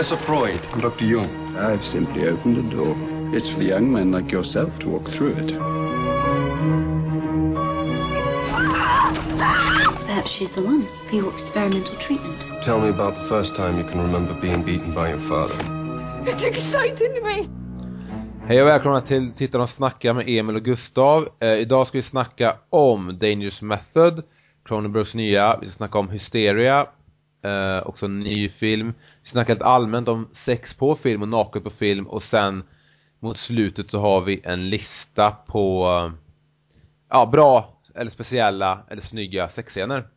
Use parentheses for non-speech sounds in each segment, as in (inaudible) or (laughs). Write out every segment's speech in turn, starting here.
Professor Freud. I'm Dr. Jung. I've simply opened a door. It's for young men like yourself to walk through it. Perhaps she's the one for your experimental treatment. Tell me about the first time you can remember being beaten by your father. It excited me. Hej och välkomna till Tittarna snacka med Emil och Gustav. Eh, idag ska vi snacka om Dangerous Method, Cronenbergs nya. Vi ska snacka om Hysteria, eh, också en ny film. Vi snackar lite allmänt om sex på film och naket på film och sen mot slutet så har vi en lista på eh, ja, bra eller speciella eller snygga sexscener.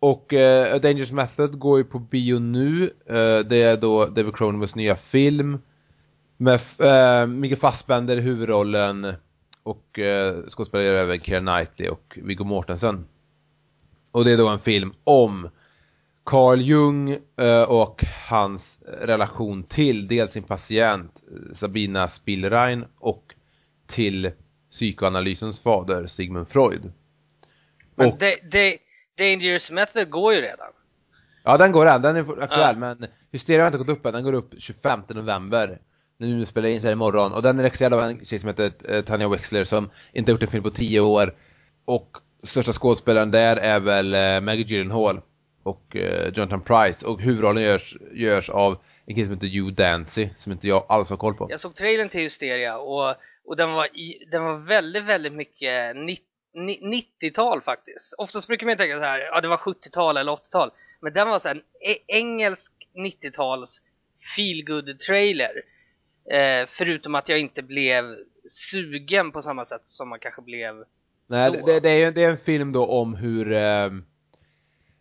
Och eh, A Dangerous Method går ju på bio nu. Eh, det är då David Cronenbergs nya film. Med eh, Mikael Fassbender i huvudrollen och eh, skådespelare även Keira Knightley och Viggo Mortensen. Och det är då en film om Carl Jung eh, och hans relation till dels sin patient eh, Sabina Spielrein och till psykoanalysens fader Sigmund Freud. Men Och- det, Dangerous Method går ju redan. Ja den går än, den är aktuell Ja. men Hysteria har inte gått upp än, den går upp 25 november. Nu vi spelar in så här imorgon och den är regisserad av en tjej som heter eh, Tanja Wexler som inte har gjort en film på 10 år. Och största skådespelaren där är väl Maggie Gyllenhaal och eh, Jonathan Price och huvudrollen görs, görs av en kille som heter Hugh Dancy som inte jag alls har koll på. Jag såg trailern till Hysteria och, och den, var i, den var väldigt, väldigt mycket nitt- ni- 90-tal faktiskt. Oftast brukar man tänka så här, ja det var 70-tal eller 80-tal. Men den var så här en e- engelsk 90-tals feelgood trailer. Eh, förutom att jag inte blev sugen på samma sätt som man kanske blev Nej, då. det, det, är, det är en film då om hur eh,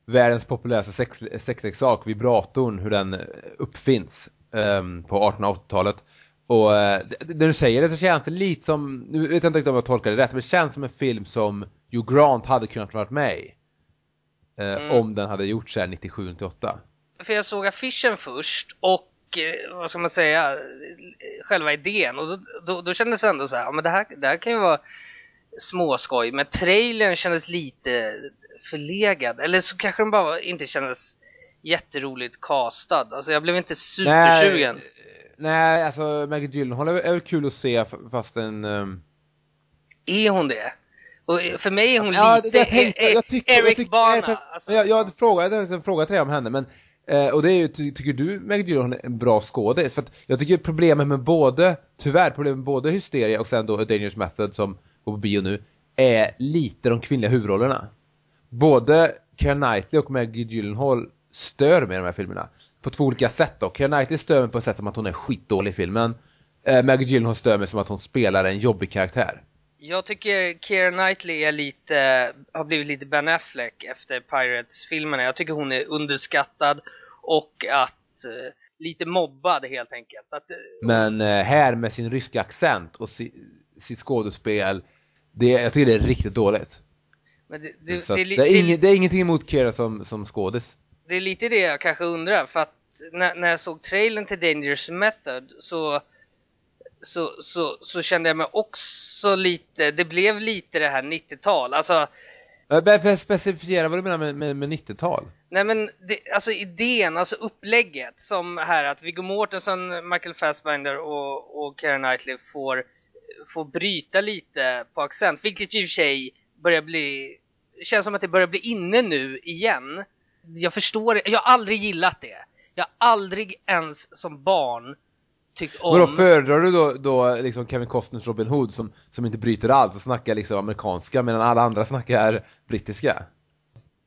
världens populäraste sex, sexleksak, vibratorn, hur den eh, uppfinns eh, på 1880-talet. Och eh, när du säger det så känns det lite som, nu vet jag inte om jag tolkar det rätt, men det känns som en film som Hugh Grant hade kunnat vara med i. Eh, Mm. Om den hade gjorts här 97-98. för jag såg affischen först och eh, vad ska man säga, själva idén och då, då, då kändes det ändå så här, ja men det här, det här kan ju vara småskoj, men trailern kändes lite förlegad, eller så kanske den bara inte kändes jätteroligt castad, alltså jag blev inte supersugen. Nej, nej, alltså Maggie Gyllenhaal är, är väl kul att se fast en... ehm, Är hon det? Och för mig är hon Ja, lite det, jag tänkte, eh, jag tycker, Eric jag tycker, Bana. jag, alltså. jag, jag hade en fråga till dig om henne, men eh, och det är ju, ty, tycker du Maggie Gyllenhaal är en bra skådis? För att jag tycker problemet med både, tyvärr, problemet med både Hysteria och sen då A Dangerous Method som går på bio nu, är lite de kvinnliga huvudrollerna. Både Keira Knightley och Maggie Gyllenhaal stör mig i de här filmerna. På två olika sätt då. Keira Knightley stör mig på ett sätt som att hon är skitdålig i filmen. Eh, Maggie Gyllenhaal stör mig som att hon spelar en jobbig karaktär. Jag tycker Keira Knightley är lite, har blivit lite Ben Affleck efter Pirates-filmerna. Jag tycker hon är underskattad och att eh, lite mobbad helt enkelt. Att, eh, Men eh, här med sin ryska accent och si, sitt skådespel, det, jag tycker det är riktigt dåligt. men det, det, det, det, är inget, det är ingenting emot Kera som, som skådis. det är lite det jag kanske undrar för att när, när jag såg trailern till Dangerous Method så, så, så, så kände jag mig också lite, det blev lite det här 90-tal. Alltså Specificera vad du menar med, med, med 90-tal. Nej men det, alltså idén, alltså upplägget som här att Viggo Mortensen, Michael Fassbender och, och Keira Knightley får, får bryta lite på accent, vilket i och för sig börjar bli, känns som att det börjar bli inne nu igen. Jag förstår jag har aldrig gillat det. Jag har aldrig ens som barn tyckt om... Vadå föredrar du då, då liksom Kevin Costners Robin Hood som, som inte bryter alls och snackar liksom amerikanska medan alla andra snackar brittiska?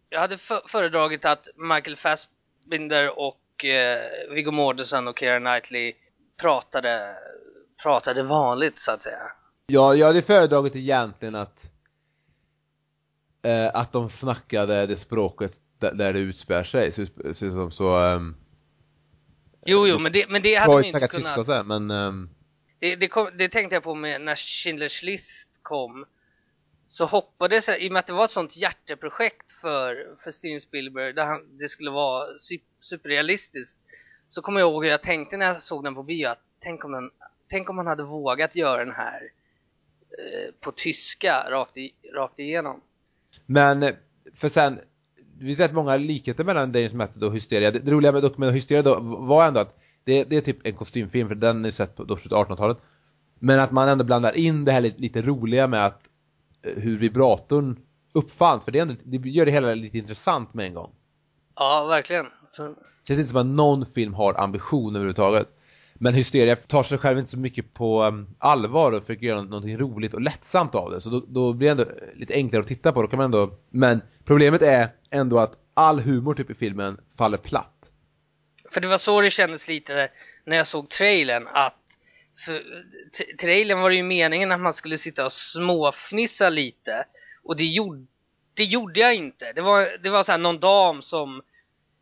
Jag hade för- föredragit att Michael Fassbender och eh, Viggo Mortensen och Keira Knightley pratade, pratade vanligt så att säga. Ja, jag hade föredragit egentligen att eh, att de snackade det språket där, där det utspelar sig. Så, så, så, um, Jo, jo, men det, men det hade de inte tyska kunnat. här, men ehm, Det, det, kom, det tänkte jag på med när Schindler's list kom. Så hoppades jag, i och med att det var ett sånt hjärteprojekt för, för Steven Spielberg, där han, det skulle vara su- superrealistiskt. Så kommer jag ihåg hur jag tänkte när jag såg den på bio, att tänk om, den, tänk om man hade vågat göra den här eh, på tyska rakt, i, rakt igenom. Men, eh, för sen, det finns rätt många likheter mellan Dangerous Method och Hysteria. Det, det roliga med, med Hysteria då var ändå att det, det är typ en kostymfilm för den är sett på, på 1800-talet. Men att man ändå blandar in det här lite, lite roliga med att eh, hur vibratorn uppfanns. För det, ändå, det gör det hela lite intressant med en gång. Ja, verkligen. Det känns inte som att någon film har ambition överhuvudtaget. Men Hysteria tar sig själv inte så mycket på um, allvar och försöker göra någonting roligt och lättsamt av det. Så då, då blir det ändå lite enklare att titta på. Då kan man ändå... Men problemet är ändå att all humor typ i filmen faller platt. För det var så det kändes lite när jag såg trailern att för trailern var det ju meningen att man skulle sitta och småfnissa lite och det gjorde, det gjorde jag inte. Det var, det var så här någon dam som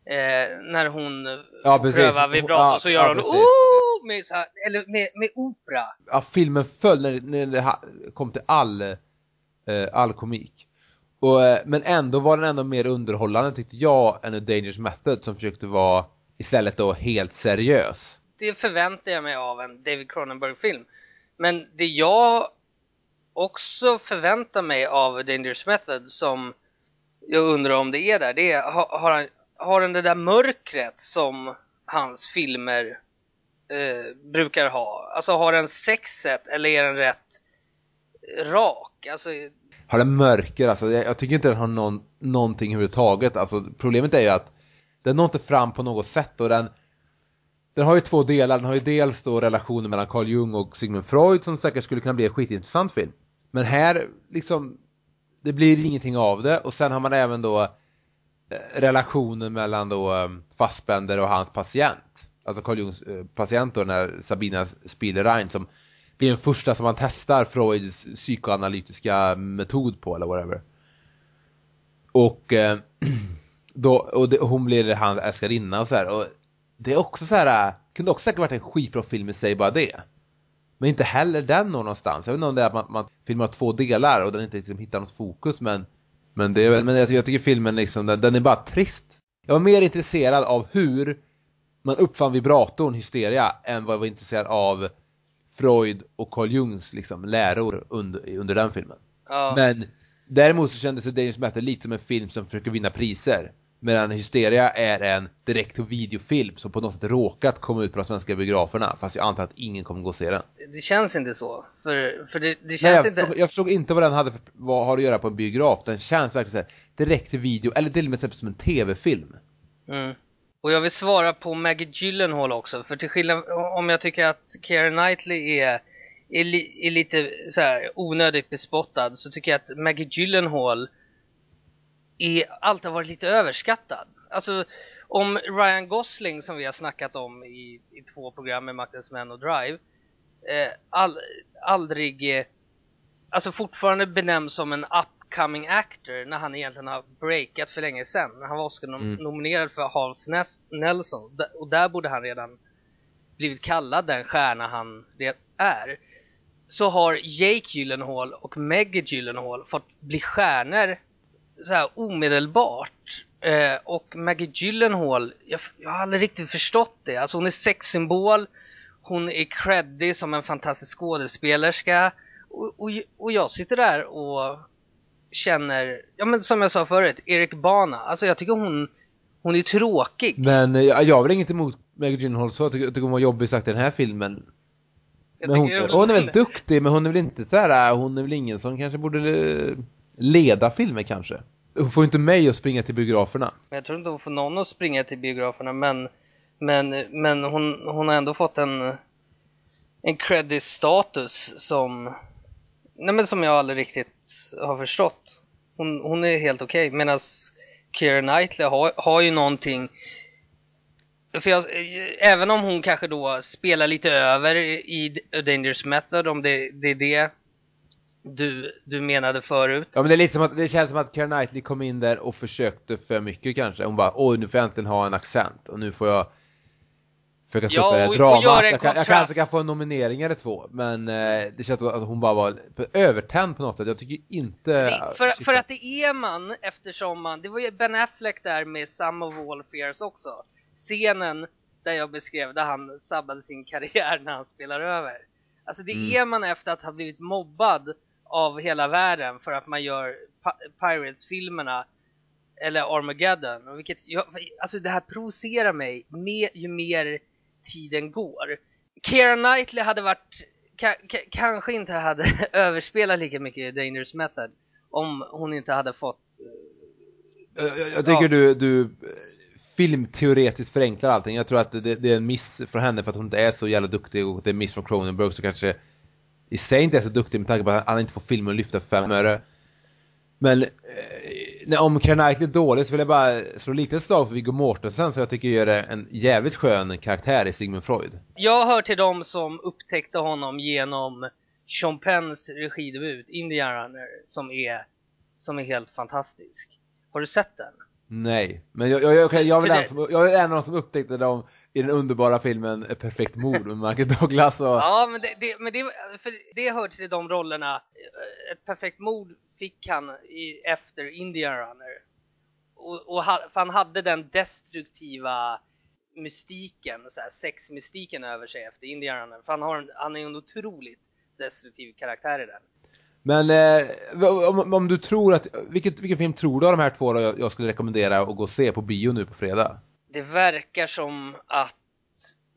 eh, när hon Ja, precis. pröva vibrato Ja, så gör ja, hon precis. Med, så här, eller med, med opera. Ja, filmen föll när, när det kom till all, eh, all komik. Och, eh, men ändå var den ändå mer underhållande tyckte jag än A Dangerous Method som försökte vara istället då helt seriös. Det förväntar jag mig av en David Cronenberg-film. Men det jag också förväntar mig av Dangerous Method som jag undrar om det är där, det är har, har, han, har den det där mörkret som hans filmer eh, brukar ha? Alltså har den sexet eller är den rätt rak? Alltså, Har den mörker alltså, jag, jag tycker inte den har någon, någonting överhuvudtaget. Alltså problemet är ju att den når inte fram på något sätt och den den har ju två delar, den har ju dels då relationen mellan Carl Jung och Sigmund Freud som säkert skulle kunna bli en skitintressant film. Men här liksom, det blir ingenting av det och sen har man även då eh, relationen mellan då eh, Fassbender och hans patient. Alltså Carl Jungs eh, patient då, när Sabina Spielerein som blir den första som man testar Freuds psykoanalytiska metod på eller whatever. Och eh, (clears throat) då, och, det, hon blir hans älskarinna och så här. Och det är också så här, eh, kunde också säkert varit en skitbra film i sig bara det. Men inte heller den når någonstans. Jag vet inte om det är att man, man filmar två delar och den inte liksom hittar något fokus men men, det är, väl- men jag, tycker, jag tycker filmen liksom, den, den är bara trist. Jag var mer intresserad av hur man uppfann vibratorn, hysteria, än vad jag var intresserad av Freud och Carl Jungs liksom, läror under, under den filmen. ja. Men däremot så kändes det Dangerous Method lite som en film som försöker vinna priser. Medan Hysteria är en direkt videofilm som på något sätt råkat komma ut på de svenska biograferna. Fast jag antar att ingen kommer gå och se den. det känns inte så. För, för det, det Nej, känns jag, inte... jag förstod inte vad den hade för, vad har att göra på en biograf. Den känns verkligen så här, direkt till video, eller till och med som en tv-film. Mm. Och jag vill svara på Maggie Gyllenhaal också, för till skillnad om jag tycker att Keira Knightley är, är, li, är lite så här onödigt bespottad så tycker jag att Maggie Gyllenhaal är, alltid har varit lite överskattad. Alltså om Ryan Gosling som vi har snackat om i, i två program med Maktens Män och Drive eh, all, aldrig, eh, alltså fortfarande benämns som en app upcoming actor när han egentligen har breakat för länge sedan. När han var Oscar-nominerad för Half Nelson och där borde han redan blivit kallad den stjärna han det är. Så har Jake Gyllenhaal och Maggie Gyllenhaal fått bli stjärnor så här omedelbart. Eh, och Maggie Gyllenhaal, jag, jag har aldrig riktigt förstått det. Alltså hon är sexsymbol, hon är creddig som en fantastisk skådespelerska. Och, och, och jag sitter där och känner, ja men som jag sa förut, Erik Bana. Alltså jag tycker hon, hon är tråkig. Men eh, jag, jag har väl inget emot Maggie Gyllenhaal så. Jag tycker, jag tycker hon var jobbig sagt i den här filmen. Jag Men hon, tycker hon är väl duktig men hon är väl inte så här, hon är väl ingen som kanske borde eh, leda filmer kanske. Hon får inte mig att springa till biograferna. Men jag tror inte hon får någon att springa till biograferna men Men, men hon, hon har ändå fått en En credit status som Nej men som jag aldrig riktigt har förstått Hon, hon är helt okej okay, medan Keira Knightley har, har ju någonting för jag, även om hon kanske då spelar lite över i A Dangerous Method, om det, det är det du, du menade förut. Ja men det är lite som att, det känns som att Keira Knightley kom in där och försökte för mycket kanske. Hon bara, oj nu får jag äntligen ha en accent och nu får jag försöka ta Ja, upp göra en jag, kan, jag kanske kan få en nominering eller två, men eh, det känns att hon bara var övertänd på något sätt. Jag tycker inte... Nej, för, shit, för att det är man eftersom man, det var ju Ben Affleck där med Some of All Fears också. Scenen där jag beskrev där han sabbade sin karriär när han spelar över. Alltså det Mm. är man efter att ha blivit mobbad av hela världen för att man gör Pi- Pirates-filmerna eller Armageddon. Vilket, jag, alltså det här provocerar mig mer, ju mer tiden går. Keira Knightley hade varit, ka, ka, kanske inte hade (laughs) överspelat lika mycket Dangerous Method om hon inte hade fått jag, jag, jag tycker Ja. du, du eh, filmteoretiskt förenklar allting. Jag tror att det, det är en miss från henne för att hon inte är så jävla duktig och det är en miss från Cronenberg som kanske i sig inte är så duktig med tanke på att han inte får filmen lyfta för fem öre. Men eh, om Knightley är dålig så vill jag bara slå lite slag för Viggo Mortensen så jag tycker gör en jävligt skön karaktär i Sigmund Freud. Jag hör till dem som upptäckte honom genom Sean Penns regidebut Indian Runner som är, som är helt fantastisk. Har du sett den? Nej, men jag, jag, jag, jag, vill det- som, jag är en av de som upptäckte dem i den underbara filmen perfekt mord med Michael (laughs) Douglas och... Ja, men det, det, men det, för det hör till de rollerna. Ett perfekt mord fick han i, efter Indian Runner. Och, och ha, för han hade den destruktiva mystiken, så här, sexmystiken över sig efter Indian Runner. För han, har han är en otroligt destruktiv karaktär i den. Men eh, om, om du tror att, vilket, vilken film tror du av de här två då jag, jag skulle rekommendera att gå och se på bio nu på fredag? Det verkar som att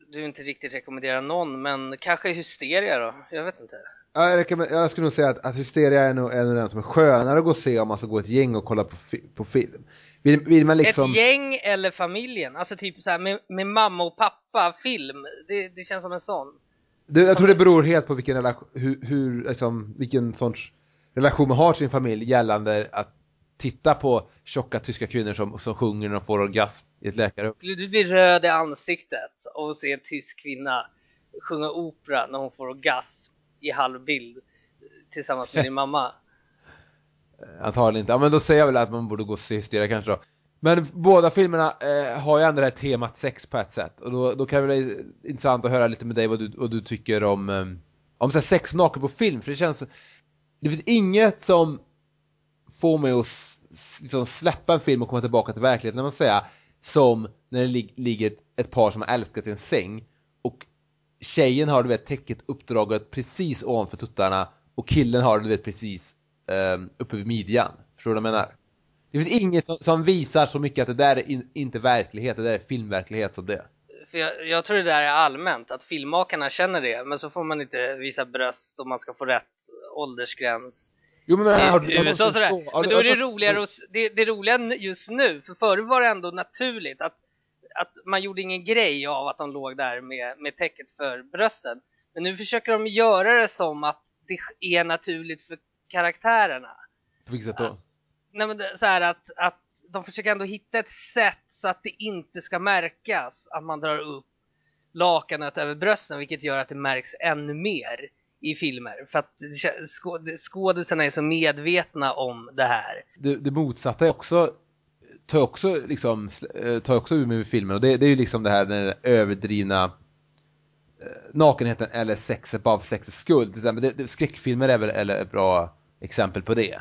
du inte riktigt rekommenderar någon, men kanske Hysteria då? Jag vet inte. Ja, Jag, jag skulle nog säga att, att Hysteria är nog, är nog den som är skönare att gå och se om man ska gå ett gäng och kolla på, fi, på film. Vill, vill man liksom... Ett gäng eller familjen? Alltså typ så här med, med mamma och pappa film. Det, det känns som en sån. Det, jag tror det beror helt på vilken relation, hur, hur liksom, vilken sorts relation man har till sin familj gällande att titta på tjocka tyska kvinnor som, som sjunger när de får orgasm i ett läkarrum. Skulle du bli röd i ansiktet av att se en tysk kvinna sjunga opera när hon får orgasm i halvbild tillsammans med (laughs) din mamma? Antagligen inte. Ja men då säger jag väl att man borde gå och se Hysteria kanske då. Men båda filmerna eh, har ju ändå det här temat sex på ett sätt. Och då, då kan det bli intressant att höra lite med dig vad du, vad du tycker om, eh, om så här, sex och naken på film. För det känns, det finns inget som får mig att liksom släppa en film och komma tillbaka till verkligheten, när man säger som när det lig, ligger ett par som har älskat i en säng och tjejen har du vet täcket uppdraget precis ovanför tuttarna och killen har du vet precis um, uppe vid midjan. Förstår du vad jag menar? Det finns inget som, som visar så mycket att det där är in, inte verklighet, det där är filmverklighet som det. För jag, jag tror det där är allmänt, att filmmakarna känner det, men så får man inte visa bröst och man ska få rätt åldersgräns. Jo men, har, I har- USA sådär. har- Men då är det roligare s- det, det roliga just nu, för förut var det ändå naturligt att, att man gjorde ingen grej av att de låg där med, med täcket för brösten. Men nu försöker de göra det som att det är naturligt för karaktärerna. På vilket sätt då? Nej men det- så här att, att de försöker ändå hitta ett sätt så att det inte ska märkas att man drar upp lakanet över brösten, vilket gör att det märks ännu mer i filmer. För att skå- skådisarna är så medvetna om det här. det, det motsatta är också tar också liksom eh, tar också ur mig med filmen och det, det är ju liksom det här den överdrivna eh, nakenheten eller sexet bara för sexets skull till exempel. Det, det, skräckfilmer är väl eller ett bra exempel på det.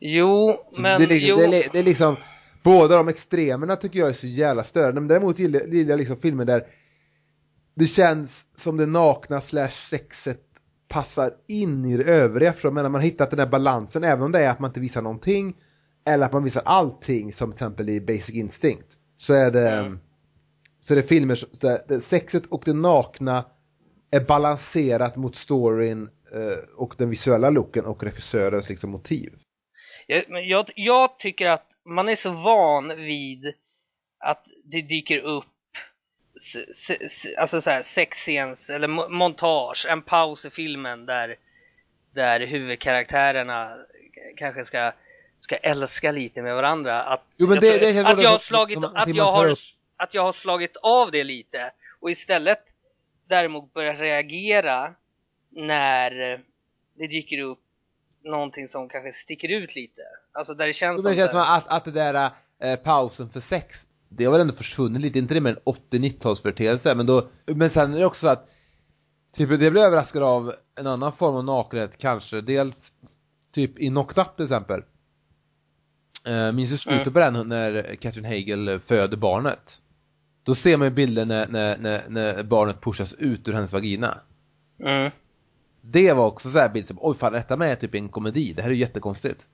Jo, Så men det, är liksom- jo. det, det är liksom båda de extremerna tycker jag är så jävla störande men däremot gillar, gillar jag liksom filmer där det känns som det nakna slash sexet passar in i det övriga för jag menar man har hittat den där balansen även om det är att man inte visar någonting eller att man visar allting som till exempel i Basic Instinct så är det Mm. så är det filmer som- där, sexet och det nakna är balanserat mot storyn eh, och den visuella looken och regissörens liksom motiv. Jag, men jag, jag tycker att man är så van vid att det dyker upp se, se, alltså så här sexscens eller mo- montage, en paus i filmen där, där huvudkaraktärerna kanske ska, ska älska lite med varandra. Att, Jo, men det- det att, jag har slagit, att, jag har, att jag har slagit av det lite och istället däremot börjar reagera när det dyker upp någonting som kanske sticker ut lite. Alltså där det känns Jo, som det känns det- som att, att det där eh, pausen för sex, det har väl ändå försvunnit lite, inte det med en 80-90-talsföreteelse, men då, men sen är det också så att, typ det blir överraskad av en annan form av nakenhet, kanske, dels typ i Knocked Up till exempel. Minns du slutet på den när Catherine Hagel föder barnet? Då ser man ju bilder när, när, när, när barnet pushas ut ur hennes vagina. Mm. Det var också så här bild som, oj fan detta med är typ en komedi, det här är ju jättekonstigt.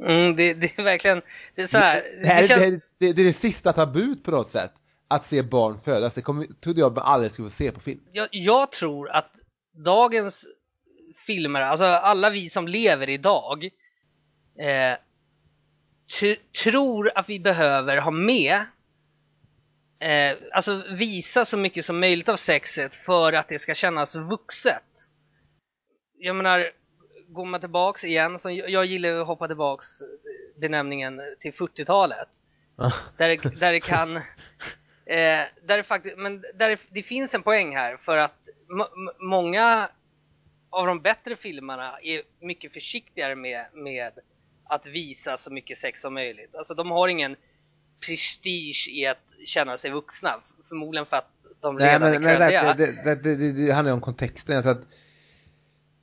Mm, det, det är verkligen, det är så här, det, här, det känns- det, det, det är det sista tabut på något sätt. Att se barn födas. Det kommer, trodde jag aldrig skulle få se på film. jag, jag tror att dagens filmer, alltså alla vi som lever idag, eh, tror att vi behöver ha med, eh, alltså visa så mycket som möjligt av sexet för att det ska kännas vuxet. Jag menar, går man tillbaks igen, så jag, gillar att hoppa tillbaks benämningen till 40-talet. Där, där det kan, eh, där det faktiskt, men där det, det finns en poäng här för att många av de bättre filmerna är mycket försiktigare med, med att visa så mycket sex som möjligt. Alltså de har ingen prestige i att känna sig vuxna. Förmodligen för att de Nej redan men, är men kreddiga. det, det, det, det, det handlar ju om kontexten. Tror att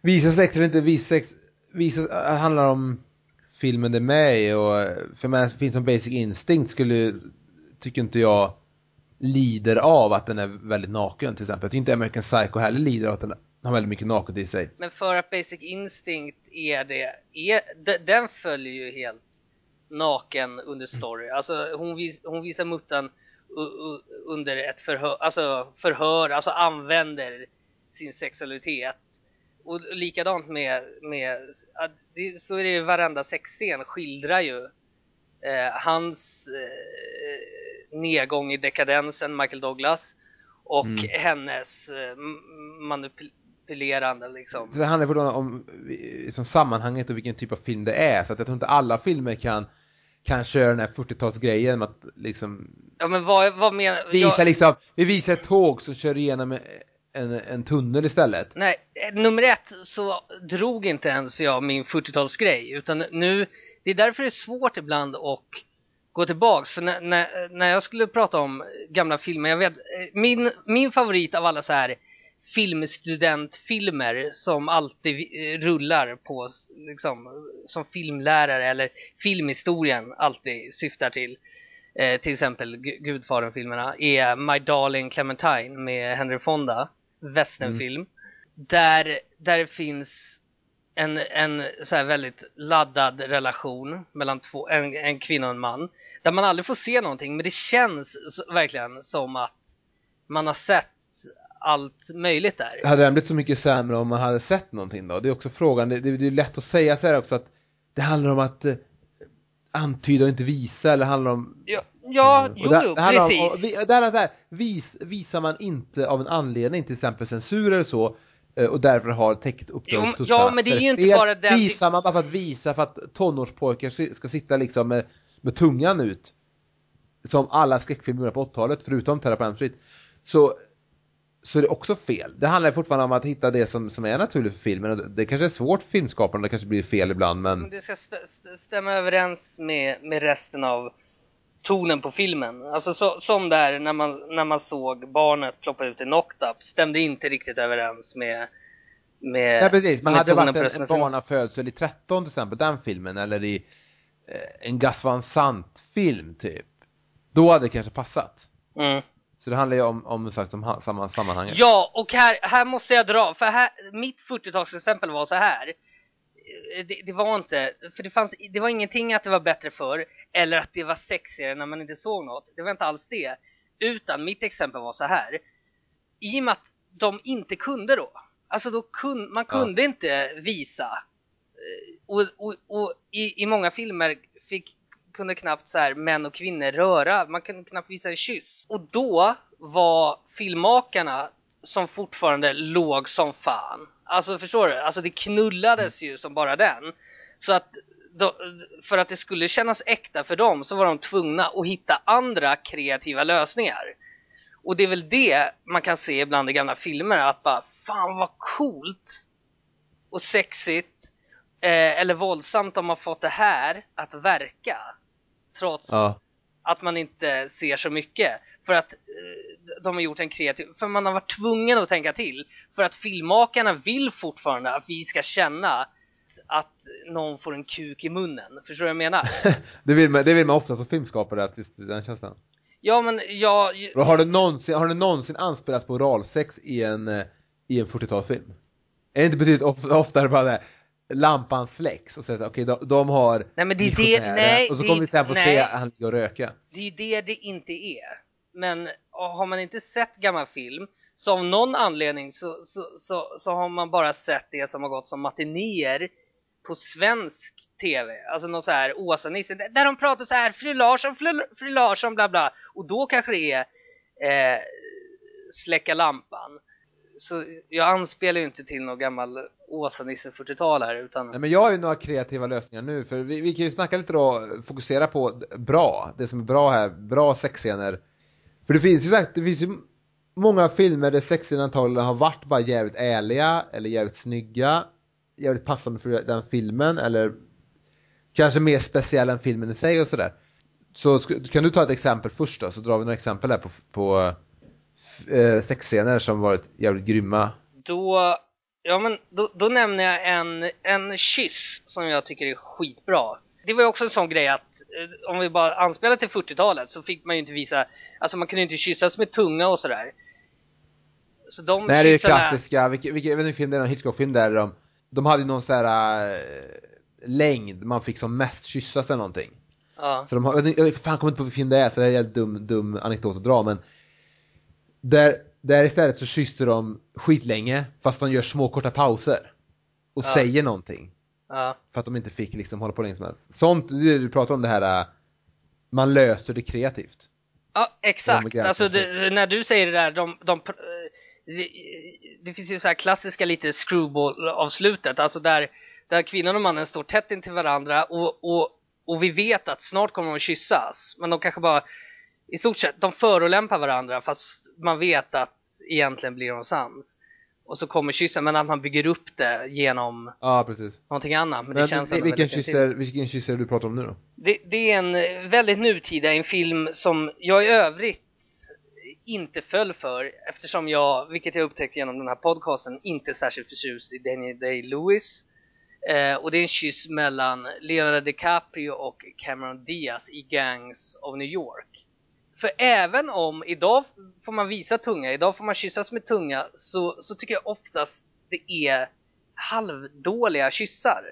visa sex eller inte visa sex visa, handlar om filmen det är med i och för mig film som Basic Instinct skulle, tycker inte jag lider av att den är väldigt naken till exempel. Jag tycker inte American Psycho heller lider av att den har väldigt mycket naket i sig. Men för att Basic Instinct är det, är, de- den följer ju helt naken under story. Alltså hon, vis, hon visar muttan under ett förhör, alltså förhör, alltså använder sin sexualitet. Och likadant med, med det, så är det ju varenda sexscen skildrar ju eh, hans eh, nedgång i dekadensen, Michael Douglas, och Mm. hennes eh, m- manipulerande liksom. Så det handlar fortfarande om liksom, sammanhanget och vilken typ av film det är. Så att jag tror inte alla filmer kan, kan köra den här 40-talsgrejen med att liksom Ja men vad, vad menar visa jag, liksom, vi visar ett tåg som kör igenom en, en tunnel istället. Nej, eh, nummer ett så drog inte ens jag min 40-talsgrej utan nu, det är därför det är svårt ibland att gå tillbaks för när, när, när jag skulle prata om gamla filmer, jag vet, eh, min, min favorit av alla så här filmstudentfilmer som alltid eh, rullar på liksom, som filmlärare eller filmhistorien alltid syftar till eh, till exempel Gu- Gudfadern-filmerna är My Darling Clementine med Henry Fonda, westernfilm. Där, där det finns en, en så här väldigt laddad relation mellan två, en, en kvinna och en man. Där man aldrig får se någonting men det känns verkligen som att man har sett allt möjligt där. Hade den blivit så mycket sämre om man hade sett någonting då? Det är också frågan, det, det, det är lätt att säga så här också att det handlar om att eh, antyda och inte visa eller handlar om Ja, ja Och jo, det, jo, det handlar om- precis. vi- det handlar så här, vis, visar man inte av en anledning, till exempel censur eller så, eh, och därför har täckt Jo, uppdraget tuttarna, ja, men det är ju inte bara den- Visar man bara för att visa för att tonårspojkar ska sitta liksom med, med tungan ut, som alla skräckfilmer på 80-talet, förutom Elm Street, så så är det också fel. Det handlar fortfarande om att hitta det som, som är naturligt för filmen. Och det- kanske är svårt för filmskaparna, det kanske blir fel ibland, Men men det ska st- st- stämma överens med, med resten av tonen på filmen. Alltså så, som där när man, när man såg barnet ploppa ut i Knocked Up stämde inte riktigt överens med med, Ja precis, men hade det varit en, en barnafödsel i 13 till exempel, den filmen, eller i eh, en Gus Van Sant-film typ, då hade det kanske passat. Mm. Så det handlar ju om, om sagt, om samma sammanhang. Ja, och här, här måste jag dra, för här, mitt 40-talsexempel var så här. Eh, Det, det var inte, för det fanns, det var ingenting att det var bättre för eller att det var sexigare när man inte såg något. Det var inte alls det. Utan mitt exempel var så här. I och med att de inte kunde då. Alltså då kun, man Ja. kunde inte visa. Eh, Och, och, och i, i många filmer fick, kunde knappt så här män och kvinnor röra. Man kunde knappt visa en kyss. Och då var filmmakarna som fortfarande låg som fan. Alltså förstår du? Alltså det knullades ju som bara den. Så att då, för att det skulle kännas äkta för dem så var de tvungna att hitta andra kreativa lösningar. Och det är väl det man kan se ibland i gamla filmer att bara fan vad coolt och sexigt eh, eller våldsamt om man fått det här att verka. Trots Ja. att man inte ser så mycket. För att eh, de har gjort en kreativ, för man har varit tvungen att tänka till. För att filmmakarna vill fortfarande att vi ska känna att någon får en kuk i munnen. Förstår du vad jag menar? (laughs) det, vill man, det vill man ofta som filmskapare, att just den känslan. Ja men jag, har det någonsin, har det någonsin anspelats på oralsex i en, eh, i en 40-talsfilm? Är det inte betydligt of, oftare bara det? Lampan släcks och säger okej okay, de, de, har Nej men det är det, nej. Och så kommer vi sen få nej. se han ligga och röka. Det är ju det det inte är. Men har man inte sett gammal film så av någon anledning så, så, så, så har man bara sett det som har gått som matinéer på svensk tv, alltså någon så här Åsa-Nisse, där de pratar så här fru Larsson, fru, fru Larsson, bla bla. Och då kanske det är eh, släcka lampan. Så jag anspelar ju inte till någon gammal Åsa-Nisse 40-tal här utan... Nej men jag har ju några kreativa lösningar nu för vi, vi kan ju snacka lite då, fokusera på bra, det som är bra här, bra sexscener. För det finns ju sagt, det finns ju många filmer där sexscenerna antagligen har varit bara jävligt ärliga eller jävligt snygga, jävligt passande för den filmen eller kanske mer speciell än filmen i sig och sådär. Så kan du ta ett exempel först då, så drar vi några exempel här på, på eh, sexscener som varit jävligt grymma. Då, ja men då, då nämner jag en, en kyss som jag tycker är skitbra. Det var ju också en sån grej att eh, om vi bara anspelar till 40-talet så fick man ju inte visa, alltså man kunde inte kyssas med tunga och sådär. Så de Nej det är klassiska, vilken, vilken, inte film det är, någon Hitchcock-film där de, de hade ju någon sån här äh, längd man fick som mest kyssas eller någonting. Ja. Så de har, jag, jag fan kommer inte på vilken film det är så det är en dum, dum anekdot att dra men där, där istället så kysste de skitlänge fast de gör små korta pauser. Och ja. säger någonting. Ja. För att de inte fick liksom hålla på länge som helst. Sånt, du pratar om det här, äh, man löser det kreativt. Ja, exakt. Alltså det, när du säger det där, de, de, det, det finns ju så här klassiska lite screwball-avslutet, alltså där, där kvinnan och mannen står tätt intill varandra och, och, och vi vet att snart kommer de att kyssas, men de kanske bara i stort sett, de förolämpar varandra fast man vet att egentligen blir de sams. Och så kommer kyssen, men att man bygger upp det genom ja, precis. någonting annat. Men, men det känns vilken, kyss är, vilken kyss är det du pratar om nu då? Det, det, är en väldigt nutida, en film som jag i övrigt inte föll för eftersom jag, vilket jag upptäckt genom den här podcasten, inte är särskilt förtjust i Daniel Day-Lewis. Eh, och det är en kyss mellan Leonardo DiCaprio och Cameron Diaz i Gangs of New York. För även om idag får man visa tunga, idag får man kyssas med tunga, så, så tycker jag oftast det är halvdåliga kyssar.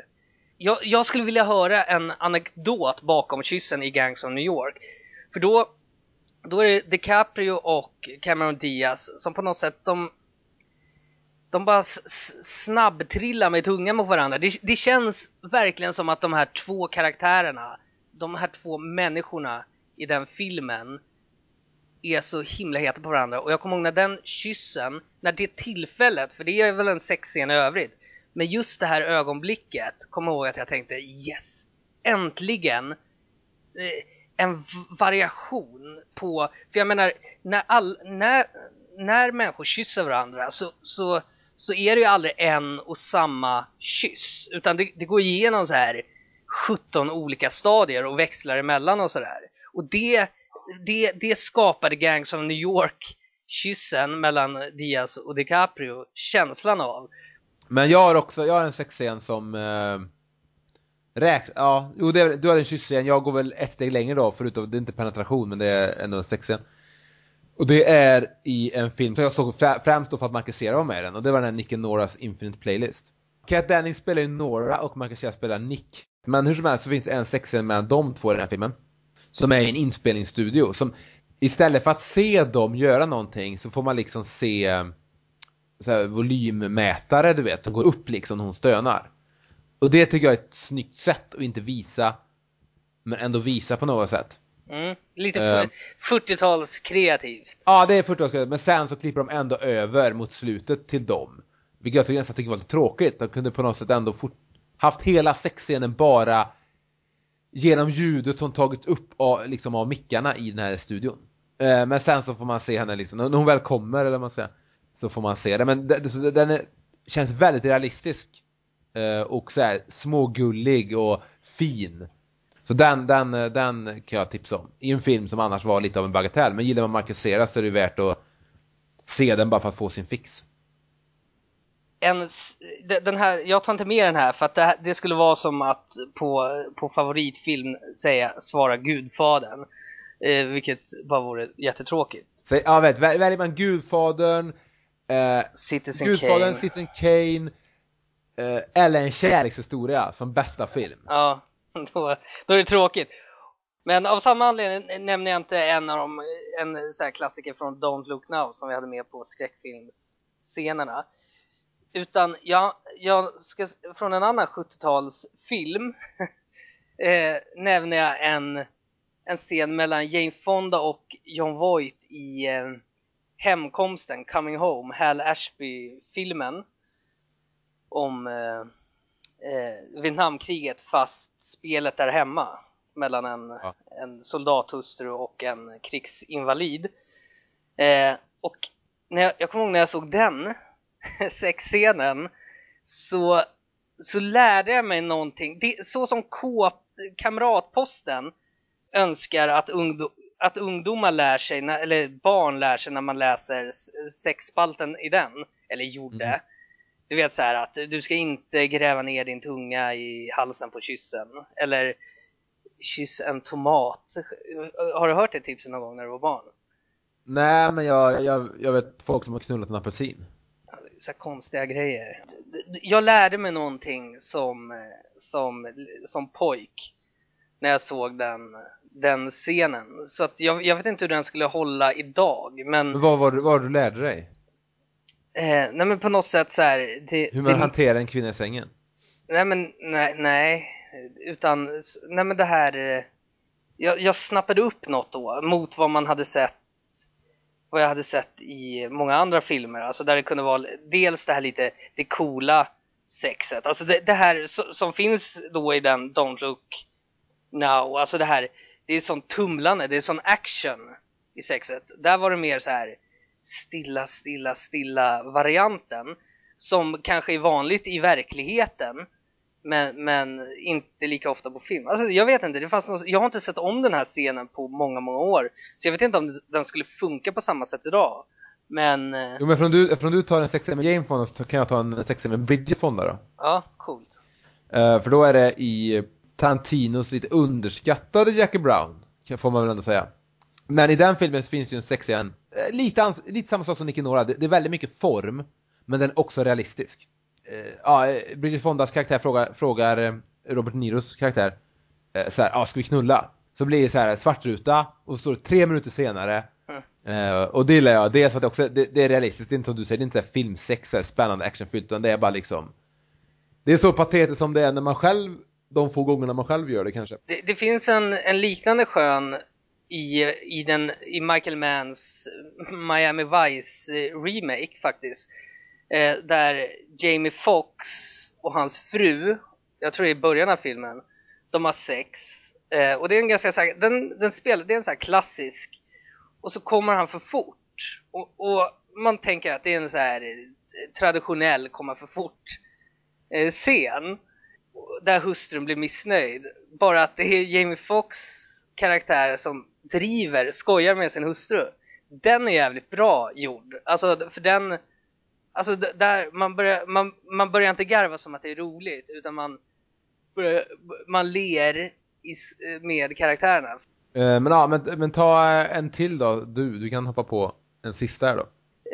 Jag, jag skulle vilja höra en anekdot bakom kyssen i Gangs of New York. För då, då är det DiCaprio och Cameron Diaz som på något sätt de de bara snabbtrillar med tungan mot varandra. Det, det känns verkligen som att de här två karaktärerna, de här två människorna i den filmen är så himla heta på varandra. Och jag kommer ihåg när den kyssen, när det tillfället, för det är väl en sexscen i övrigt, men just det här ögonblicket, kommer jag ihåg att jag tänkte yes, äntligen eh, en variation på, för jag menar, när, all, när, när människor kysser varandra så, så, så är det ju aldrig en och samma kyss, utan det, det går igenom så här 17 olika stadier och växlar emellan och sådär. Och det det, det skapade Gangs of New York kyssen mellan Diaz och DiCaprio känslan av. Men jag har också, jag har en sexscen som eh, räknas, ja, jo det, du har en kyssscen, jag går väl ett steg längre då, förutom det är inte penetration men det är ändå en sexscen. Och det är i en film som jag såg främst då för att Marcus Cera var med i den och det var den här Nick Noras Infinite Playlist. Cat Dennings spelar ju Nora och Marcus Cera spelar Nick. Men hur som helst så finns det en sexscen mellan de två i den här filmen som är i en inspelningsstudio. Som, istället för att se dem göra någonting så får man liksom se så här, volymmätare du vet som går upp liksom när hon stönar. Och det tycker jag är ett snyggt sätt att inte visa men ändå visa på något sätt. Mm, lite uh, 40-tals kreativt. Ja, det är 40-tals kreativt, men sen så klipper de ändå över mot slutet till dem. Vilket jag tycker nästan tycker var lite tråkigt. De kunde på något sätt ändå haft hela sexscenen bara genom ljudet som tagits upp av, liksom av mickarna i den här studion. Eh, men sen så får man se henne liksom, när hon väl kommer eller man säger, så får man se det. Men det, den är, känns väldigt realistisk. Eh, och så här smågullig och fin. Så den, den, eh, den kan jag tipsa om. I en film som annars var lite av en bagatell. Men gillar man Marcus Cera så är det värt att se den bara för att få sin fix en, den här, jag tar inte med den här för att det, det, skulle vara som att på, på favoritfilm säga svara Gudfadern. Eh, vilket bara vore jättetråkigt. Så, ja, vet, väljer man Gudfadern, eh, Citizen Gudfadern, Kane. Citizen Kane, eh, eller en kärlekshistoria som bästa film. Ja, (laughs) då, då är det tråkigt. Men av samma anledning nämner jag inte en av dem, en så klassiker från Don't Look Now som vi hade med på skräckfilmsscenerna. Utan jag, jag ska, från en annan 70-talsfilm (laughs) eh, nämner jag en, en scen mellan Jane Fonda och John Voight i eh, Hemkomsten, Coming Home, Hal Ashby-filmen om eh, eh, Vietnamkriget fast spelet där hemma mellan en, Ja. en soldathustru och en krigsinvalid. Eh, och när jag, jag kommer ihåg när jag såg den (laughs) sexscenen så, så lärde jag mig någonting. Det, så som K, Kamratposten önskar att, ungdom, att ungdomar lär sig, när, eller barn lär sig när man läser sexspalten i den, eller gjorde. Mm. Du vet så här att du ska inte gräva ner din tunga i halsen på kyssen. Eller kyss en tomat. Har du hört det tipset någon gång när du var barn? Nej, men jag, jag, jag vet folk som har knullat en apelsin. Så konstiga grejer. Jag lärde mig någonting som, som, som pojk när jag såg den, den scenen. Så att jag, jag vet inte hur den skulle hålla idag, men, Men vad var det vad du lärde dig? eh, nej men på något sätt så här, det, Hur man det, hanterar en kvinna i sängen? Nej men nej, nej, utan nej men det här eh, jag, jag snappade upp något då mot vad man hade sett vad jag hade sett i många andra filmer, alltså där det kunde vara dels det här lite det coola sexet, alltså det, det här som finns då i den Don't Look Now, alltså det här det är sån tumlande, det är sån action i sexet. Där var det mer så här stilla, stilla, stilla varianten som kanske är vanligt i verkligheten men, men inte lika ofta på film. Alltså jag vet inte, det fanns något, jag har inte sett om den här scenen på många, många år. Så jag vet inte om den skulle funka på samma sätt idag. Men, eh, Jo men eftersom du, eftersom du tar en sexa med Jane Fonda så kan jag ta en sexa med Bridget Fonda då. ja, coolt. Eh, för då är det i Tantinos lite underskattade Jackie Brown, får man väl ändå säga. Men i den filmen finns ju en sexscen, eh, lite, lite samma sak som Nicky Nora, det, det är väldigt mycket form, men den är också realistisk. Eh, ja, eh, Bridget Fondas karaktär frågar, frågar eh, Robert Niros karaktär så här, ja ska vi knulla? Så blir det så här svartruta och så står det tre minuter senare Eh, och det gillar jag, dels för att det också, det, det är realistiskt, det är inte som du säger, det är inte så här filmsex, så här spännande actionfyllt, utan det är bara liksom Det är så patetiskt som det är när man själv, de få gångerna man själv gör det kanske. Det, det finns en, en liknande skön i, i, den, i Michael Manns Miami Vice remake faktiskt. Eh, där Jamie Foxx och hans fru, jag tror det är i början av filmen, de har sex. Eh, och det är en ganska så här, den, den spelar, det är en så här klassisk och så kommer han för fort. Och, och man tänker att det är en så här eh, traditionell komma för fort eh, scen där hustrun blir missnöjd. Bara att det är Jamie Foxx karaktär som driver, skojar med sin hustru. Den är jävligt bra gjord. Alltså för den, alltså där man börjar, man, man börjar inte garva som att det är roligt utan man börjar, man ler i, med karaktärerna. Eh, men ja, men, men ta eh, en till då, du, du kan hoppa på en sista här då.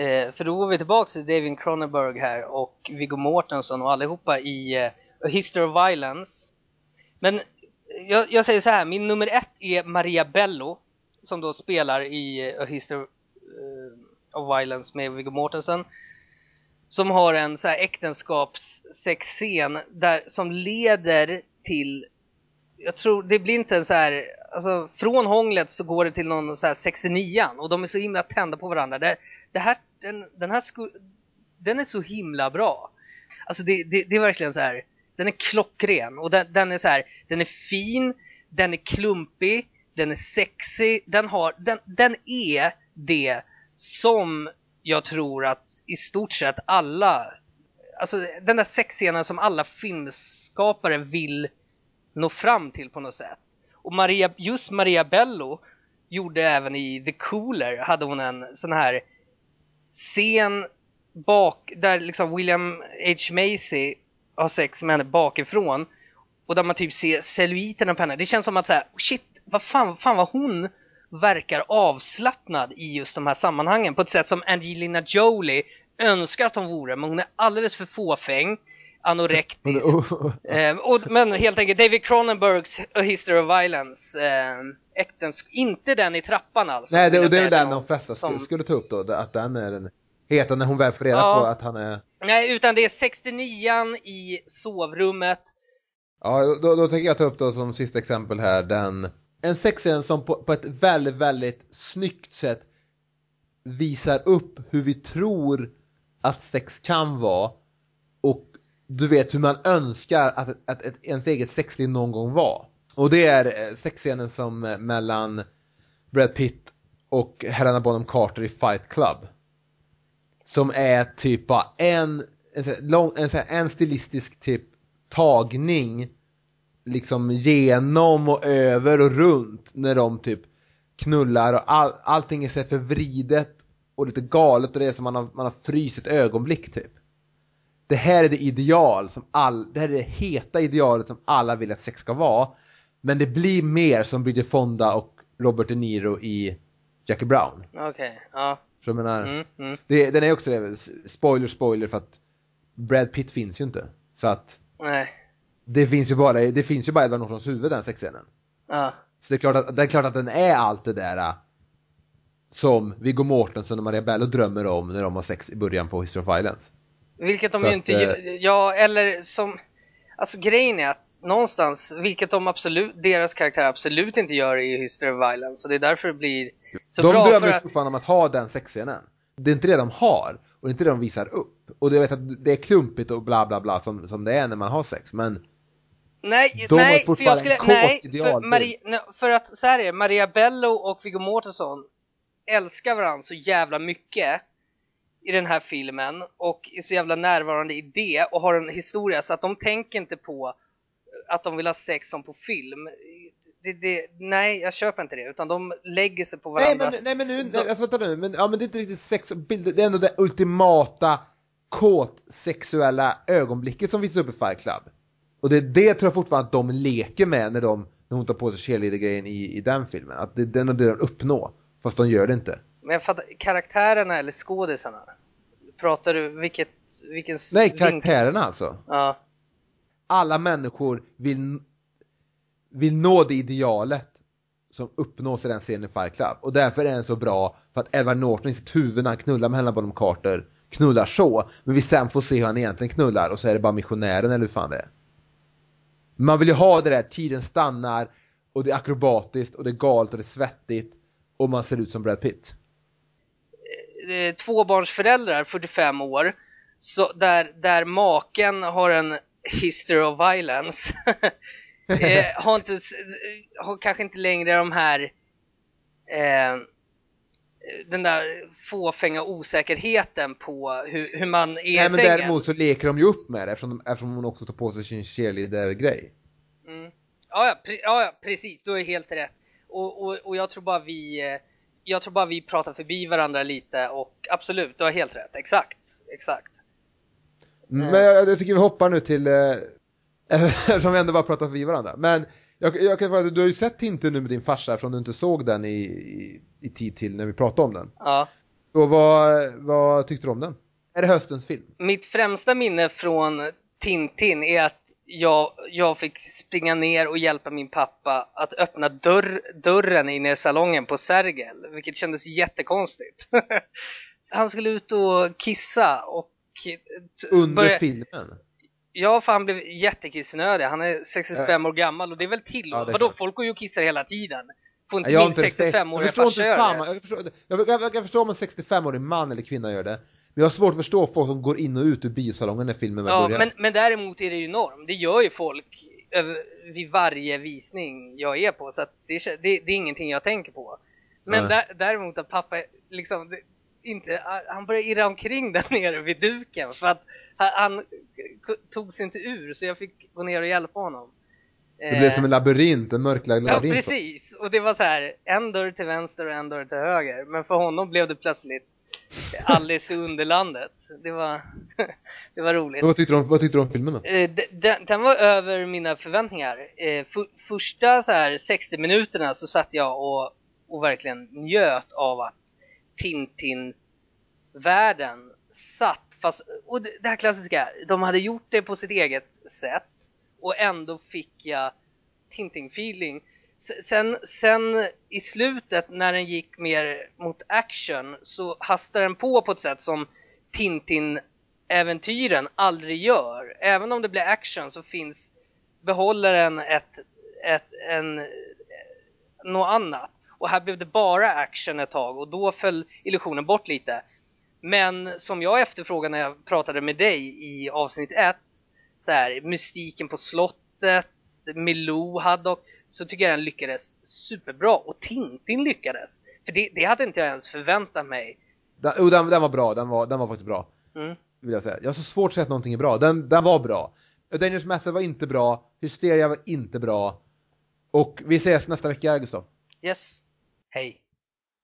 Eh, för då går vi tillbaka till David Cronenberg här och Viggo Mortensen och allihopa i eh, A History of Violence. Men jag, jag säger så här, min nummer ett är Maria Bello som då spelar i eh, A History eh, of Violence med Viggo Mortensen. Som har en så här äktenskapssexscen där som leder till jag tror det blir inte en så här, alltså från hånglet så går det till någon så här 69 och de är så himla tända på varandra. Det, det här, den, den här sku, den är så himla bra. Alltså det, det, det är verkligen så här, den är klockren och den, den är så här, den är fin, den är klumpig, den är sexig, den har, den, den är det som jag tror att i stort sett alla, alltså den där sexscenen som alla filmskapare vill nå fram till på något sätt. Och Maria, just Maria Bello gjorde även i The Cooler, hade hon en sån här scen bak, där liksom William H. Macy har sex med henne bakifrån. Och där man typ ser celluliterna på henne. Det känns som att så här, oh, shit, vad fan, fan vad hon verkar avslappnad i just de här sammanhangen. På ett sätt som Angelina Jolie önskar att hon vore, men hon är alldeles för fåfäng. anorektisk. (laughs) eh, och, men helt enkelt David Cronenbergs A History of Violence. Eh, äktens, inte den i trappan alltså. Nej, det, och det är den de flesta som- skulle, skulle ta upp då, att den är den heta när hon väl får reda Ja. på att han är Nej, utan det är 69an i sovrummet. Ja, då, då tänker jag ta upp då som sista exempel här den en sexscen som på, på ett väldigt, väldigt snyggt sätt visar upp hur vi tror att sex kan vara och du vet hur man önskar att, att, att ens eget sexliv någon gång var. Och det är eh, sexscenen som eh, mellan Brad Pitt och Helena Bonham Carter i Fight Club. Som är typ bara en, en, en, en, en stilistisk typ tagning liksom genom och över och runt när de typ knullar och all, allting är så förvridet och lite galet och det är som man har, man har fryst ett ögonblick typ. Det här är det ideal som all, det här är det heta idealet som alla vill att sex ska vara. Men det blir mer som Bridget Fonda och Robert De Niro i Jackie Brown. Okej, ja. För jag menar, Mm, mm. det, den är också det, spoiler spoiler för att Brad Pitt finns ju inte. Så att Nej. Det finns ju bara, det finns ju bara i Edward Nortons huvud den sexscenen. Ja. Så det är klart att, det är klart att den är allt det där äh, som Viggo Mortensen och Maria Bello drömmer om när de har sex i början på History of Violence. Vilket de Så ju att, inte, eh, ja eller som, alltså grejen är att någonstans, vilket de absolut, deras karaktär absolut inte gör i History of Violence, så det är därför det blir så de bra drömmer för att, fortfarande om att ha den sexscenen. Det är inte det de har och det är inte det de visar upp. Och jag vet att det är klumpigt och bla bla bla som, som det är när man har sex men nej, de nej, för jag skulle, nej, för. Maria, nej, för att så här är Maria Bello och Viggo Mortensen älskar varandra så jävla mycket i den här filmen och är så jävla närvarande i det och har en historia så att de tänker inte på att de vill ha sex som på film. Det, det, nej, jag köper inte det utan de lägger sig på Nej varandra. men, nej men nu, De- alltså vänta nu, men, ja, men det är inte riktigt sex och bilder, det är ändå det ultimata kåt sexuella ögonblicket som visas upp i Fight Club. Och det, det tror jag fortfarande att de leker med när de, när hon tar på sig cheerleader-grejen i, i den filmen. Att det, nog det de uppnår. Fast de gör det inte. Men jag fattar, karaktärerna eller skådisarna? Pratar du, vilket, vilken Nej, vinkel? karaktärerna alltså. Ja. Alla människor vill, vill nå det idealet som uppnås i den scenen i Fight Club. Och därför är den så bra för att Edward Norton i sitt huvud när han knullar med Helena Bonham Carter knullar så. Men vi sen får se hur han egentligen knullar och så är det bara missionären eller hur fan det är. Man vill ju ha det där, tiden stannar och det är akrobatiskt och det är galet och det är svettigt och man ser ut som Brad Pitt. Eh, eh, tvåbarnsföräldrar, 45 år, så där, där maken har en history of violence. (laughs) Eh, har, inte, har kanske inte längre de här eh, den där fåfänga osäkerheten på hur, hur man är Nej men sängen. däremot så leker de ju upp med det eftersom, de, eftersom hon också tar på sig sin cheerleader-grej. Mm. Ja, ja, ja, ja, precis. Du är helt rätt. Och, och, och jag tror bara vi eh, jag tror bara vi pratar förbi varandra lite och absolut, du har helt rätt. Exakt, exakt. Men jag, jag tycker vi hoppar nu till, eh, (laughs) eftersom vi ändå bara pratar förbi varandra. Men jag, jag kan du har ju sett Tintin nu med din farsa eftersom du inte såg den i, i, i tid till när vi pratade om den. Ja. Så vad, vad tyckte du om den? Är det höstens film? Mitt främsta minne från Tintin är att jag, jag fick springa ner och hjälpa min pappa att öppna dörr, dörren in i salongen på Sergel, vilket kändes jättekonstigt. (laughs) Han skulle ut och kissa och Under börja- filmen? Ja, för han blev jättekissnödig. Han är 65 år gammal och det är väl till. Ja, Vadå, folk går ju och kissar hela tiden. Får inte Jag min inte respekt. Jag 65-åriga förstår farsa inte göra det? jag, förstår, jag, jag, jag kan förstå om en 65-årig man eller kvinna gör det. Men jag har svårt att förstå folk som går in och ut ur biosalongen när filmen väl Ja, börjar. men, men däremot är det ju norm. Det gör ju folk över, vid varje visning jag är på. Så att det, det, det är ingenting jag tänker på. Men där, däremot att pappa liksom det, inte, han började irra omkring där (laughs) nere vid duken för att han, han tog sig inte ur så jag fick gå ner och hjälpa honom. Det blev som en labyrint, en mörklagd Ja labyrint. precis, och det var så här en dörr till vänster och en dörr till höger. Men för honom blev det plötsligt Alice i Underlandet. Det var, (laughs) det var roligt. Men vad tyckte du om, vad tyckte du om filmen då? Eh, Den, den var över mina förväntningar. Eh, för, första så här 60 minuterna så satt jag och, och verkligen njöt av att Tintin-världen satt Fast, och det här klassiska, de hade gjort det på sitt eget sätt och ändå fick jag Tintin-feeling. Sen, sen i slutet när den gick mer mot action så hastade den på på ett sätt som Tintin-äventyren aldrig gör. Även om det blir action så finns behåller den ett, ett, en, något annat. Och här blev det bara action ett tag och då föll illusionen bort lite. Men som jag efterfrågade när jag pratade med dig i avsnitt 1 så här, mystiken på slottet, Milou Haddock, så tycker jag den lyckades superbra. Och Tintin lyckades. För det, det hade inte jag ens förväntat mig. Den, oh, den, den var bra, den var, den var faktiskt bra. Mm. Vill jag säga. Jag har så svårt att säga att någonting är bra. Den, den var bra. A Dangerous Method var inte bra. Hysteria var inte bra. Och vi ses nästa vecka, Gustav. Yes. Hej.